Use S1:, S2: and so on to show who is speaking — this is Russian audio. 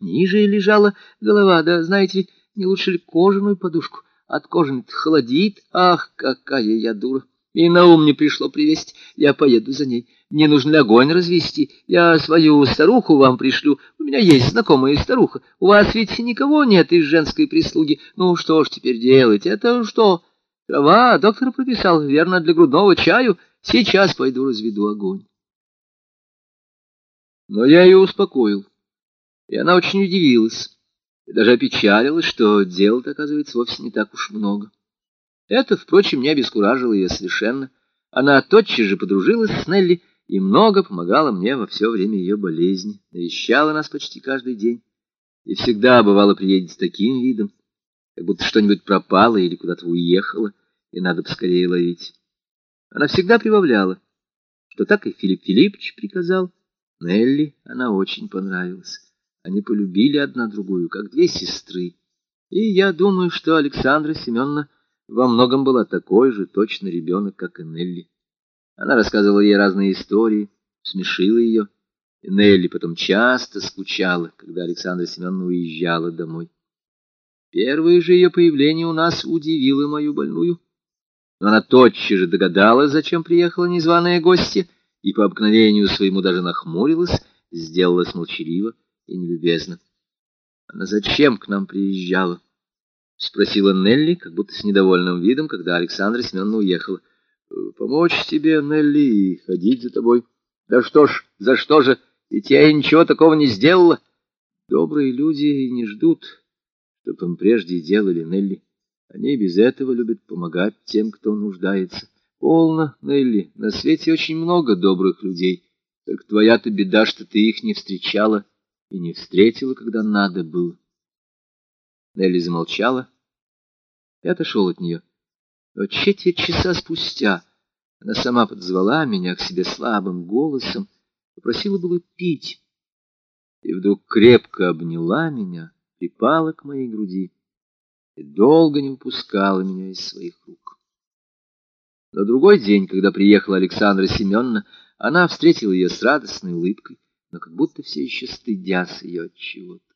S1: ниже лежала голова, да, знаете не лучше ли кожаную подушку? От кожи холодит. Ах, какая я дура! И на ум мне пришло привезть. Я поеду за ней. Мне нужно огонь развести. Я свою старуху вам пришлю. У меня есть знакомая старуха. У вас ведь никого нет из женской прислуги. Ну, что ж теперь делать? Это что? Трава доктор прописал, верно, для грудного чаю. Сейчас пойду разведу огонь. Но я ее успокоил, и она очень удивилась, и даже опечалилась, что дел-то, оказывается, вовсе не так уж много. Это, впрочем, не обескуражило ее совершенно. Она тотчас же подружилась с Нелли и много помогала мне во все время ее болезни, навещала нас почти каждый день и всегда, бывало, приедет с таким видом, как будто что-нибудь пропало или куда-то уехало, и надо поскорее ловить. Она всегда прибавляла, что так и Филипп Филиппович приказал, Нелли она очень понравилась. Они полюбили одна другую, как две сестры. И я думаю, что Александра Семеновна во многом была такой же точно ребенок, как и Нелли. Она рассказывала ей разные истории, смешила ее. И Нелли потом часто скучала, когда Александра Семеновна уезжала домой. Первое же ее появление у нас удивило мою больную. Но она тотчас же догадалась, зачем приехала незваная гостья, и по обыкновению своему даже нахмурилась, сделалась молчаливо и нелюбезно. Она зачем к нам приезжала? — спросила Нелли, как будто с недовольным видом, когда Александра Семеновна уехала. — Помочь тебе, Нелли, и ходить за тобой. — Да что ж, за что же? Ведь я ничего такого не сделала. Добрые люди не ждут, чтоб им прежде делали, Нелли. Они без этого любят помогать тем, кто нуждается. Полно, Нелли, на свете очень много добрых людей. Только твоя-то беда, что ты их не встречала и не встретила, когда надо было. Нелли замолчала и отошел от нее. Но четверть часа спустя она сама подзвала меня к себе слабым голосом, попросила было пить, и вдруг крепко обняла меня, припала к моей груди и долго не выпускала меня из своих рук. На другой день, когда приехала Александра Семеновна, она встретила ее с радостной улыбкой, но как будто все еще стыдясь ее от чего-то.